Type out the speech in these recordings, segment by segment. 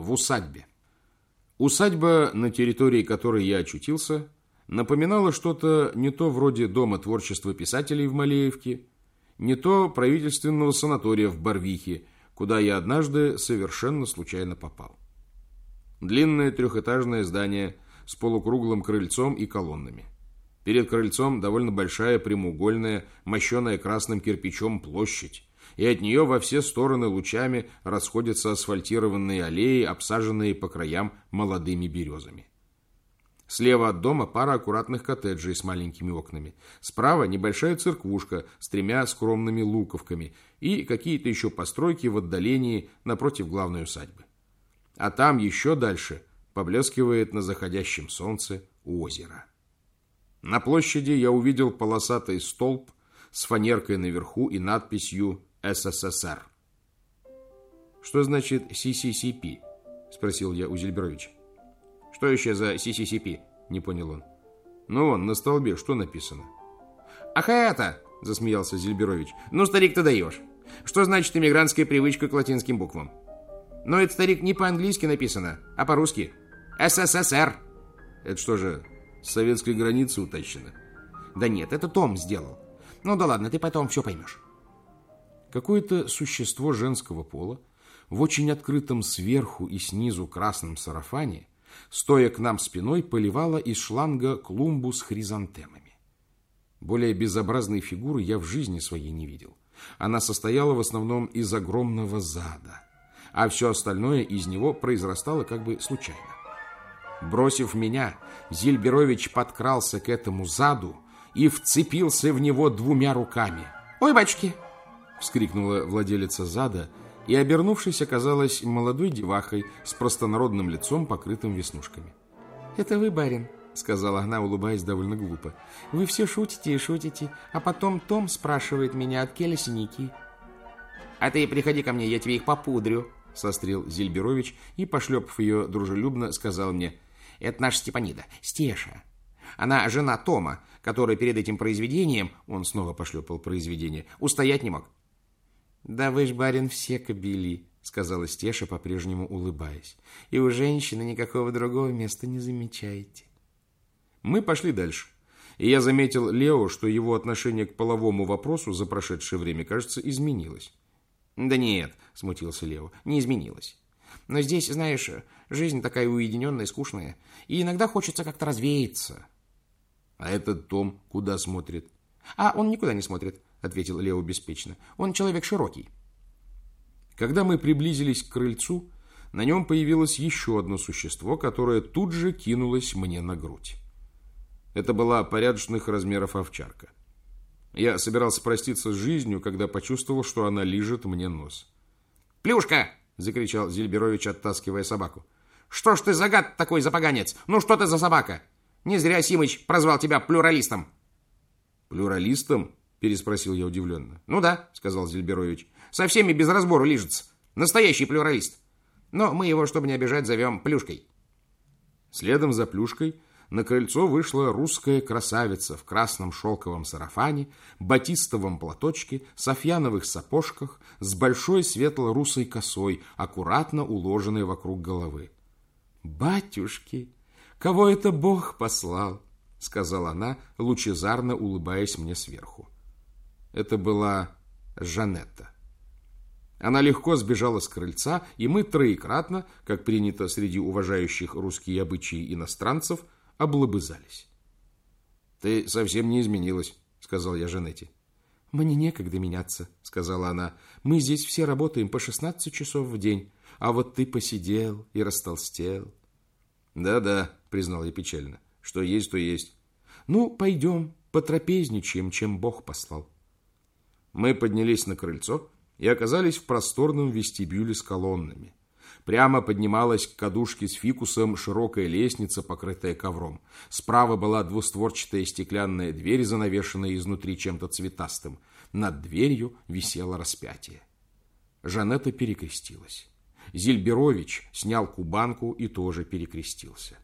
в усадьбе. Усадьба, на территории которой я очутился, напоминала что-то не то вроде Дома творчества писателей в Малеевке, не то правительственного санатория в Барвихе, куда я однажды совершенно случайно попал. Длинное трехэтажное здание с полукруглым крыльцом и колоннами. Перед крыльцом довольно большая прямоугольная, мощеная красным кирпичом площадь, и от нее во все стороны лучами расходятся асфальтированные аллеи, обсаженные по краям молодыми березами. Слева от дома пара аккуратных коттеджей с маленькими окнами. Справа небольшая церквушка с тремя скромными луковками и какие-то еще постройки в отдалении напротив главной усадьбы. А там еще дальше поблескивает на заходящем солнце озеро. На площади я увидел полосатый столб с фанеркой наверху и надписью СССР. «Что значит CCCP?» – спросил я у Зельберовича. «Что еще за CCCP?» – не понял он. «Ну вон, на столбе что написано?» «Ах это!» – засмеялся Зельберович. «Ну, старик, ты даешь. Что значит иммигрантская привычка к латинским буквам? Но это, старик, не по-английски написано, а по-русски. СССР!» «Это что же, с советской границы утащено?» «Да нет, это Том сделал. Ну да ладно, ты потом все поймешь». Какое-то существо женского пола в очень открытом сверху и снизу красном сарафане, стоя к нам спиной, поливало из шланга клумбу с хризантемами. Более безобразной фигуры я в жизни своей не видел. Она состояла в основном из огромного зада, а все остальное из него произрастало как бы случайно. Бросив меня, Зильберович подкрался к этому заду и вцепился в него двумя руками. «Ой, батюшки!» Вскрикнула владелица зада и, обернувшись, оказалась молодой девахой с простонародным лицом, покрытым веснушками. «Это вы, барин?» — сказала она, улыбаясь довольно глупо. «Вы все шутите и шутите, а потом Том спрашивает меня, от синяки». «А ты приходи ко мне, я тебе их попудрю», — сострил Зильберович и, пошлепав ее дружелюбно, сказал мне, «Это наша Степанида, Стеша. Она жена Тома, который перед этим произведением, он снова пошлепал произведение, устоять не мог. «Да вы ж, барин, все кобели», — сказала Стеша, по-прежнему улыбаясь. «И у женщины никакого другого места не замечаете». Мы пошли дальше. И я заметил Лео, что его отношение к половому вопросу за прошедшее время, кажется, изменилось. «Да нет», — смутился Лео, — «не изменилось. Но здесь, знаешь, жизнь такая уединенная, скучная, и иногда хочется как-то развеяться». «А этот Том куда смотрит?» «А он никуда не смотрит. — ответил Лео беспечно. «Он человек широкий». Когда мы приблизились к крыльцу, на нем появилось еще одно существо, которое тут же кинулось мне на грудь. Это была порядочных размеров овчарка. Я собирался проститься с жизнью, когда почувствовал, что она лижет мне нос. «Плюшка!» — закричал Зельберович, оттаскивая собаку. «Что ж ты за гад такой запоганец? Ну что ты за собака? Не зря Симыч прозвал тебя плюралистом». «Плюралистом?» Переспросил я удивленно. «Ну да», — сказал Зельберович. «Со всеми без разбору лижется. Настоящий плюралист. Но мы его, чтобы не обижать, зовем Плюшкой». Следом за Плюшкой на крыльцо вышла русская красавица в красном шелковом сарафане, батистовом платочке, софьяновых сапожках, с большой светло-русой косой, аккуратно уложенной вокруг головы. «Батюшки, кого это Бог послал?» — сказала она, лучезарно улыбаясь мне сверху. Это была Жанетта. Она легко сбежала с крыльца, и мы троекратно, как принято среди уважающих русские обычаи иностранцев, облобызались. «Ты совсем не изменилась», — сказал я Жанетте. «Мне некогда меняться», — сказала она. «Мы здесь все работаем по 16 часов в день, а вот ты посидел и растолстел». «Да-да», — признал я печально. «Что есть, то есть». «Ну, пойдем, потрапезничаем, чем Бог послал». Мы поднялись на крыльцо и оказались в просторном вестибюле с колоннами. Прямо поднималась к кадушке с фикусом широкая лестница, покрытая ковром. Справа была двустворчатая стеклянная дверь, занавешенная изнутри чем-то цветастым. Над дверью висело распятие. Жанетта перекрестилась. Зильберович снял кубанку и тоже перекрестился.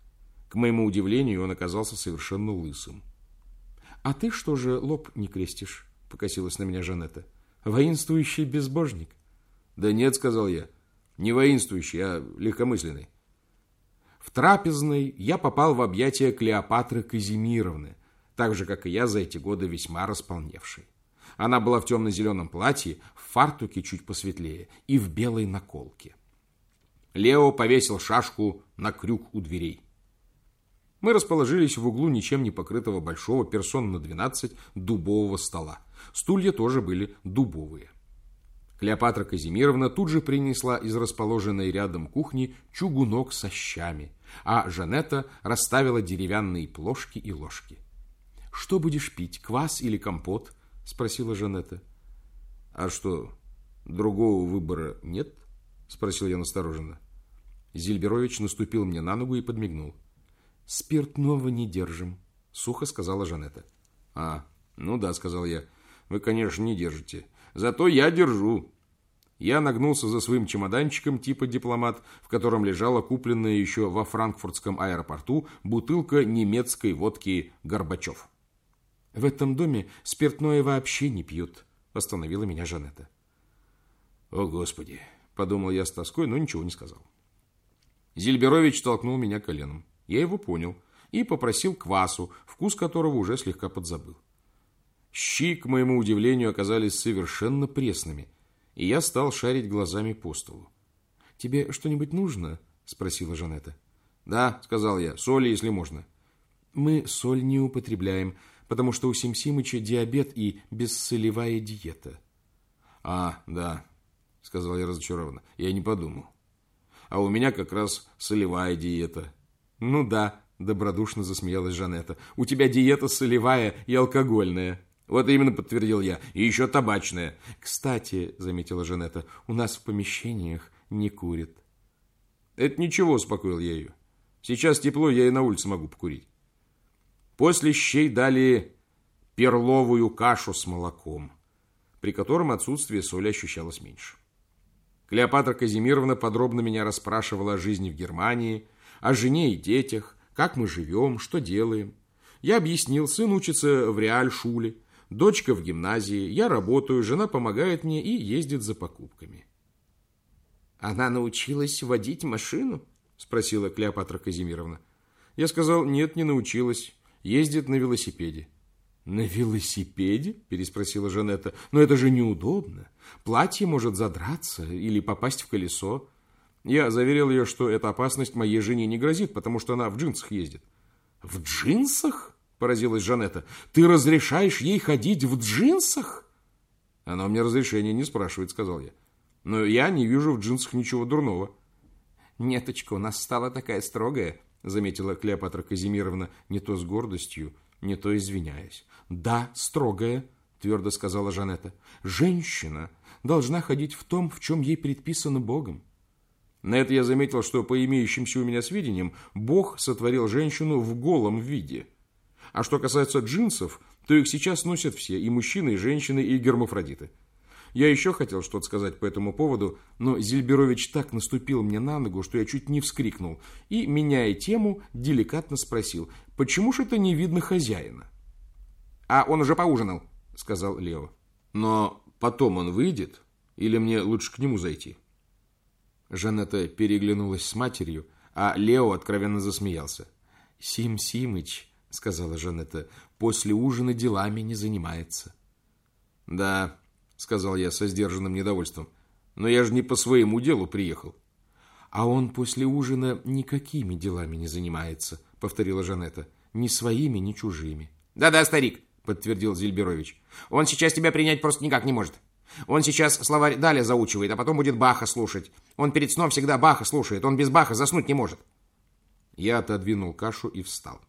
К моему удивлению, он оказался совершенно лысым. «А ты что же лоб не крестишь?» — покосилась на меня Жанетта. «Воинствующий безбожник». «Да нет», — сказал я. Не воинствующий, а легкомысленный. В трапезной я попал в объятия Клеопатры Казимировны, так же, как и я за эти годы весьма располневший. Она была в темно-зеленом платье, в фартуке чуть посветлее и в белой наколке. Лео повесил шашку на крюк у дверей. Мы расположились в углу ничем не покрытого большого персон на 12 дубового стола. Стулья тоже были дубовые. Клеопатра Казимировна тут же принесла из расположенной рядом кухни чугунок со щами, а Жанетта расставила деревянные плошки и ложки. «Что будешь пить, квас или компот?» – спросила Жанетта. «А что, другого выбора нет?» – спросил я настороженно. Зильберович наступил мне на ногу и подмигнул. «Спиртного не держим», — сухо сказала Жанетта. «А, ну да», — сказал я. «Вы, конечно, не держите. Зато я держу». Я нагнулся за своим чемоданчиком типа дипломат, в котором лежала купленная еще во франкфуртском аэропорту бутылка немецкой водки «Горбачев». «В этом доме спиртное вообще не пьют», — остановила меня Жанетта. «О, Господи!» — подумал я с тоской, но ничего не сказал. Зильберович толкнул меня коленом. Я его понял и попросил квасу, вкус которого уже слегка подзабыл. Щи, к моему удивлению, оказались совершенно пресными, и я стал шарить глазами по столу. «Тебе что-нибудь нужно?» – спросила Жанетта. «Да», – сказал я, – «соли, если можно». «Мы соль не употребляем, потому что у Симсимыча диабет и бессолевая диета». «А, да», – сказал я разочарованно, – «я не подумал. А у меня как раз солевая диета». «Ну да», – добродушно засмеялась Жанетта. «У тебя диета солевая и алкогольная». «Вот именно», – подтвердил я. «И еще табачная». «Кстати», – заметила Жанетта, – «у нас в помещениях не курят». «Это ничего», – успокоил я ее. «Сейчас тепло, я и на улице могу покурить». После щей дали перловую кашу с молоком, при котором отсутствие соли ощущалось меньше. Клеопатра Казимировна подробно меня расспрашивала о жизни в Германии – о жене и детях, как мы живем, что делаем. Я объяснил, сын учится в реаль-шуле, дочка в гимназии, я работаю, жена помогает мне и ездит за покупками. «Она научилась водить машину?» – спросила Клеопатра Казимировна. Я сказал, нет, не научилась, ездит на велосипеде. «На велосипеде?» – переспросила Жанетта. «Но это же неудобно. Платье может задраться или попасть в колесо. Я заверил ее, что эта опасность моей жене не грозит, потому что она в джинсах ездит. «В джинсах?» – поразилась Жанетта. «Ты разрешаешь ей ходить в джинсах?» «Она у меня разрешения не спрашивает», – сказал я. «Но я не вижу в джинсах ничего дурного». «Неточка у нас стала такая строгая», – заметила Клеопатра Казимировна, не то с гордостью, не то извиняясь. «Да, строгая», – твердо сказала Жанетта. «Женщина должна ходить в том, в чем ей предписано Богом. На это я заметил, что по имеющимся у меня сведениям, Бог сотворил женщину в голом виде. А что касается джинсов, то их сейчас носят все, и мужчины, и женщины, и гермафродиты. Я еще хотел что-то сказать по этому поводу, но Зильберович так наступил мне на ногу, что я чуть не вскрикнул, и, меняя тему, деликатно спросил, почему же это не видно хозяина? «А он уже поужинал», — сказал Лео. «Но потом он выйдет? Или мне лучше к нему зайти?» Жанетта переглянулась с матерью, а Лео откровенно засмеялся. «Сим Симыч», — сказала Жанетта, — «после ужина делами не занимается». «Да», — сказал я со сдержанным недовольством, — «но я же не по своему делу приехал». «А он после ужина никакими делами не занимается», — повторила Жанетта, — «ни своими, ни чужими». «Да-да, старик», — подтвердил Зильберович, — «он сейчас тебя принять просто никак не может». Он сейчас словарь Даля заучивает, а потом будет Баха слушать. Он перед сном всегда Баха слушает. Он без Баха заснуть не может. Я отодвинул кашу и встал.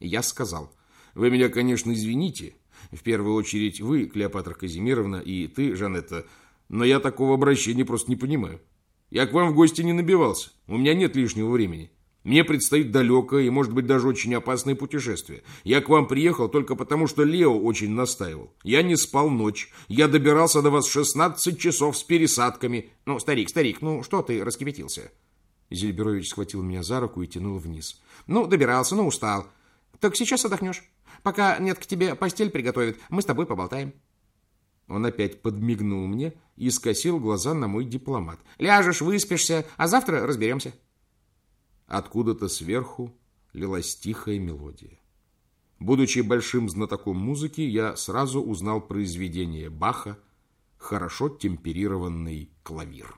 Я сказал, вы меня, конечно, извините. В первую очередь вы, Клеопатра Казимировна, и ты, Жанетта. Но я такого обращения просто не понимаю. Я к вам в гости не набивался. У меня нет лишнего времени. Мне предстоит далекое и, может быть, даже очень опасное путешествие. Я к вам приехал только потому, что Лео очень настаивал. Я не спал ночь. Я добирался до вас 16 часов с пересадками. Ну, старик, старик, ну что ты раскипятился? Зельберович схватил меня за руку и тянул вниз. Ну, добирался, ну, устал. Так сейчас отдохнешь. Пока нет к тебе постель приготовит, мы с тобой поболтаем. Он опять подмигнул мне и скосил глаза на мой дипломат. «Ляжешь, выспишься, а завтра разберемся». Откуда-то сверху лилась тихая мелодия. Будучи большим знатоком музыки, я сразу узнал произведение Баха «Хорошо темперированный клавир».